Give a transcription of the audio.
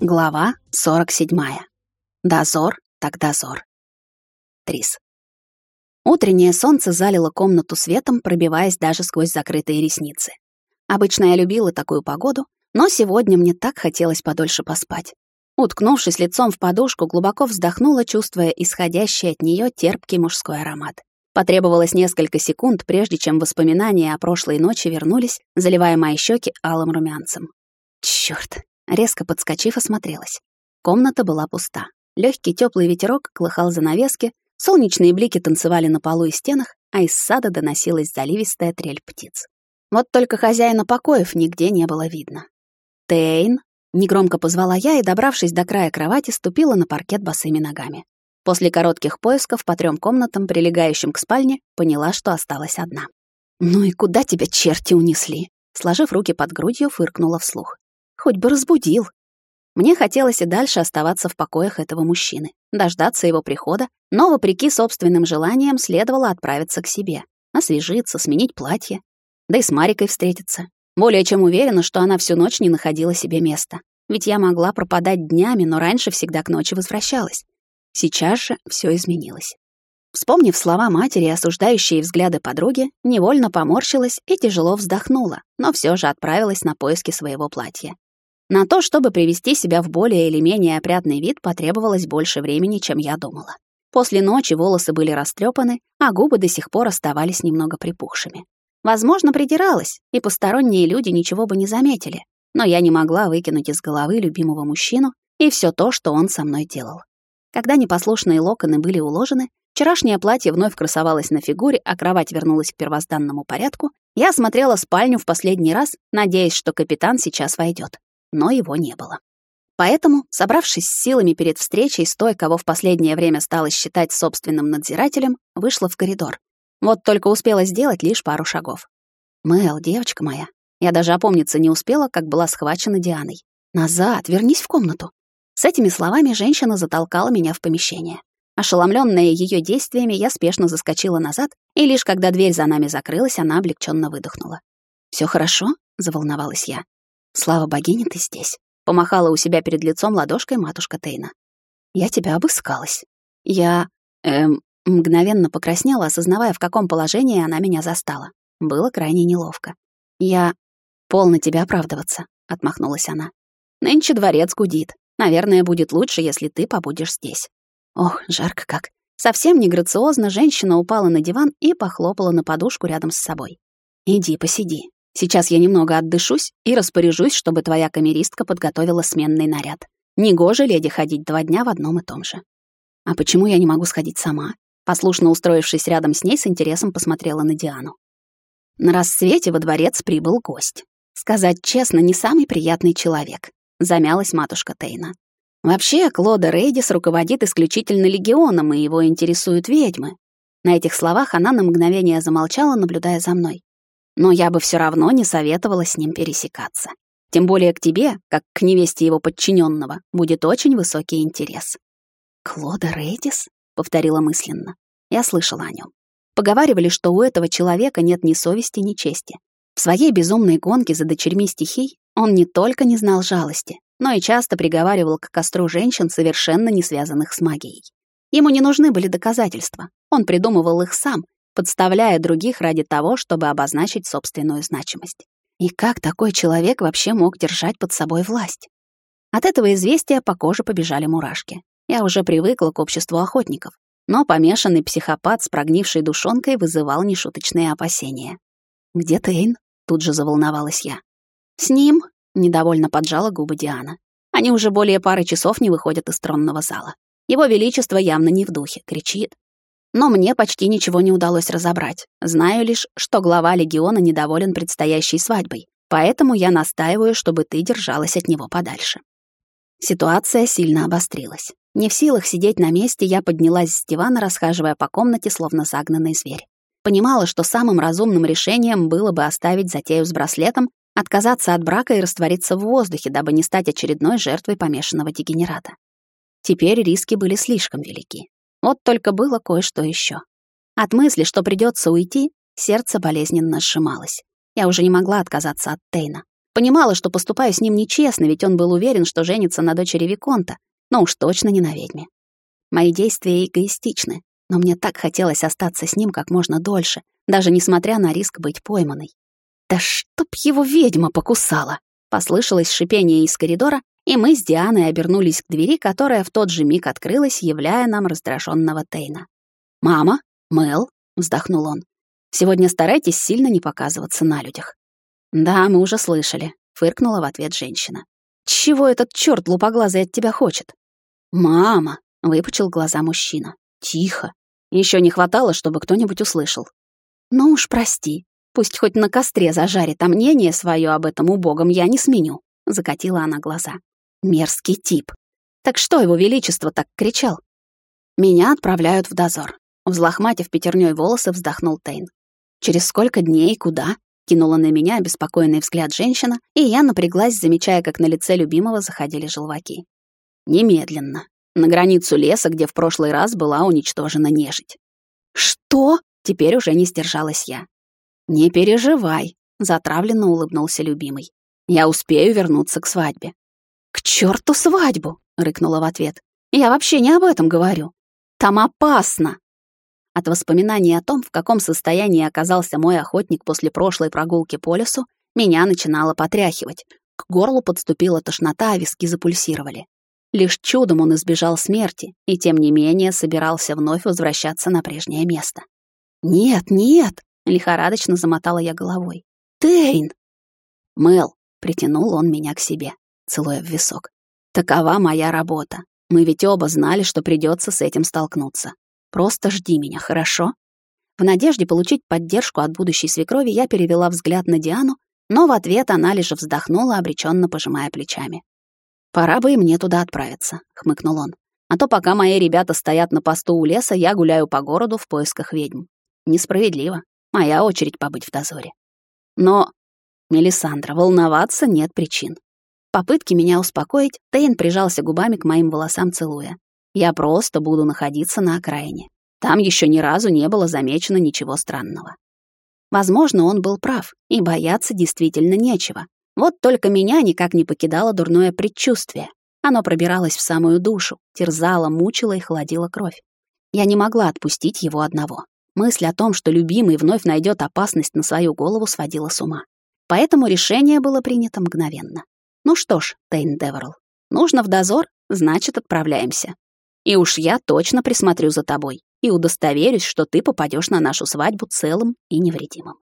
Глава 47. Дозор, так дозор. Трис. Утреннее солнце залило комнату светом, пробиваясь даже сквозь закрытые ресницы. Обычно я любила такую погоду, но сегодня мне так хотелось подольше поспать. Уткнувшись лицом в подушку, глубоко вздохнула, чувствуя исходящий от нее терпкий мужской аромат. Потребовалось несколько секунд, прежде чем воспоминания о прошлой ночи вернулись, заливая мои щеки алым румянцем. Чёрт, Резко подскочив, осмотрелась. Комната была пуста. Легкий теплый ветерок колыхал занавески, солнечные блики танцевали на полу и стенах, а из сада доносилась заливистая трель птиц. Вот только хозяина покоев нигде не было видно. «Тейн!» — негромко позвала я и, добравшись до края кровати, ступила на паркет босыми ногами. После коротких поисков по трем комнатам, прилегающим к спальне, поняла, что осталась одна. «Ну и куда тебя черти унесли?» Сложив руки под грудью, фыркнула вслух. Хоть бы разбудил. Мне хотелось и дальше оставаться в покоях этого мужчины, дождаться его прихода, но, вопреки собственным желаниям, следовало отправиться к себе, освежиться, сменить платье, да и с Марикой встретиться. Более чем уверена, что она всю ночь не находила себе места. Ведь я могла пропадать днями, но раньше всегда к ночи возвращалась. Сейчас же все изменилось. Вспомнив слова матери и осуждающие взгляды подруги, невольно поморщилась и тяжело вздохнула, но все же отправилась на поиски своего платья. На то, чтобы привести себя в более или менее опрятный вид, потребовалось больше времени, чем я думала. После ночи волосы были растрепаны, а губы до сих пор оставались немного припухшими. Возможно, придиралась, и посторонние люди ничего бы не заметили, но я не могла выкинуть из головы любимого мужчину и все то, что он со мной делал. Когда непослушные локоны были уложены, вчерашнее платье вновь красовалось на фигуре, а кровать вернулась к первозданному порядку, я осмотрела спальню в последний раз, надеясь, что капитан сейчас войдет но его не было. Поэтому, собравшись с силами перед встречей с той, кого в последнее время стала считать собственным надзирателем, вышла в коридор. Вот только успела сделать лишь пару шагов. «Мэл, девочка моя». Я даже опомниться не успела, как была схвачена Дианой. «Назад, вернись в комнату». С этими словами женщина затолкала меня в помещение. Ошеломленная ее действиями, я спешно заскочила назад, и лишь когда дверь за нами закрылась, она облегченно выдохнула. Все хорошо?» — заволновалась я. Слава богине, ты здесь. Помахала у себя перед лицом ладошкой матушка Тейна. Я тебя обыскалась. Я... Эм... Мгновенно покраснела, осознавая, в каком положении она меня застала. Было крайне неловко. Я... Полно тебя оправдываться, отмахнулась она. Нынче дворец гудит. Наверное, будет лучше, если ты побудешь здесь. Ох, жарко как. Совсем не грациозно женщина упала на диван и похлопала на подушку рядом с собой. «Иди, посиди. Сейчас я немного отдышусь и распоряжусь, чтобы твоя камеристка подготовила сменный наряд. Негоже леди ходить два дня в одном и том же. А почему я не могу сходить сама? Послушно устроившись рядом с ней, с интересом посмотрела на Диану. На рассвете во дворец прибыл гость. Сказать честно, не самый приятный человек. Замялась матушка Тейна. Вообще, Клода Рейдис руководит исключительно легионом, и его интересуют ведьмы. На этих словах она на мгновение замолчала, наблюдая за мной но я бы все равно не советовала с ним пересекаться. Тем более к тебе, как к невесте его подчиненного, будет очень высокий интерес. «Клода Рейдис?» — повторила мысленно. Я слышала о нем. Поговаривали, что у этого человека нет ни совести, ни чести. В своей безумной гонке за дочерьми стихий он не только не знал жалости, но и часто приговаривал к костру женщин, совершенно не связанных с магией. Ему не нужны были доказательства, он придумывал их сам подставляя других ради того, чтобы обозначить собственную значимость. И как такой человек вообще мог держать под собой власть? От этого известия по коже побежали мурашки. Я уже привыкла к обществу охотников, но помешанный психопат с прогнившей душонкой вызывал нешуточные опасения. «Где Тейн?» — тут же заволновалась я. «С ним?» — недовольно поджала губы Диана. «Они уже более пары часов не выходят из тронного зала. Его Величество явно не в духе, кричит, но мне почти ничего не удалось разобрать. Знаю лишь, что глава легиона недоволен предстоящей свадьбой, поэтому я настаиваю, чтобы ты держалась от него подальше. Ситуация сильно обострилась. Не в силах сидеть на месте, я поднялась с дивана, расхаживая по комнате, словно загнанный зверь. Понимала, что самым разумным решением было бы оставить затею с браслетом, отказаться от брака и раствориться в воздухе, дабы не стать очередной жертвой помешанного дегенерата. Теперь риски были слишком велики. Вот только было кое-что еще. От мысли, что придется уйти, сердце болезненно сжималось. Я уже не могла отказаться от Тейна. Понимала, что поступаю с ним нечестно, ведь он был уверен, что женится на дочери Виконта, но уж точно не на ведьме. Мои действия эгоистичны, но мне так хотелось остаться с ним как можно дольше, даже несмотря на риск быть пойманной. «Да чтоб его ведьма покусала!» Послышалось шипение из коридора, и мы с Дианой обернулись к двери, которая в тот же миг открылась, являя нам раздраженного Тейна. «Мама? Мэл?» — вздохнул он. «Сегодня старайтесь сильно не показываться на людях». «Да, мы уже слышали», — фыркнула в ответ женщина. «Чего этот чёрт лупоглазый от тебя хочет?» «Мама!» — выпучил глаза мужчина. «Тихо. Еще не хватало, чтобы кто-нибудь услышал». «Ну уж прости. Пусть хоть на костре зажарит, а мнение свое об этом убогом я не сменю», — закатила она глаза. «Мерзкий тип. Так что его величество так кричал?» «Меня отправляют в дозор». Взлохматив пятерней волосы, вздохнул Тейн. «Через сколько дней, куда?» Кинула на меня обеспокоенный взгляд женщина, и я напряглась, замечая, как на лице любимого заходили желваки. Немедленно. На границу леса, где в прошлый раз была уничтожена нежить. «Что?» — теперь уже не сдержалась я. «Не переживай», — затравленно улыбнулся любимый. «Я успею вернуться к свадьбе». «К черту свадьбу!» — рыкнула в ответ. «Я вообще не об этом говорю. Там опасно!» От воспоминаний о том, в каком состоянии оказался мой охотник после прошлой прогулки по лесу, меня начинало потряхивать. К горлу подступила тошнота, а виски запульсировали. Лишь чудом он избежал смерти, и тем не менее собирался вновь возвращаться на прежнее место. «Нет, нет!» — лихорадочно замотала я головой. «Тейн!» «Мэл!» — притянул он меня к себе, целуя в висок. «Такова моя работа. Мы ведь оба знали, что придется с этим столкнуться. Просто жди меня, хорошо?» В надежде получить поддержку от будущей свекрови я перевела взгляд на Диану, но в ответ она лишь вздохнула, обреченно пожимая плечами. «Пора бы и мне туда отправиться», — хмыкнул он. «А то пока мои ребята стоят на посту у леса, я гуляю по городу в поисках ведьм. Несправедливо. Моя очередь побыть в дозоре». Но, Мелисандра, волноваться нет причин. Попытки меня успокоить, Тейн прижался губами к моим волосам, целуя. Я просто буду находиться на окраине. Там еще ни разу не было замечено ничего странного. Возможно, он был прав, и бояться действительно нечего. Вот только меня никак не покидало дурное предчувствие. Оно пробиралось в самую душу, терзало, мучило и холодило кровь. Я не могла отпустить его одного. Мысль о том, что любимый вновь найдет опасность на свою голову, сводила с ума. Поэтому решение было принято мгновенно. Ну что ж, Тейн Деверл, нужно в дозор, значит, отправляемся. И уж я точно присмотрю за тобой и удостоверюсь, что ты попадешь на нашу свадьбу целым и невредимым.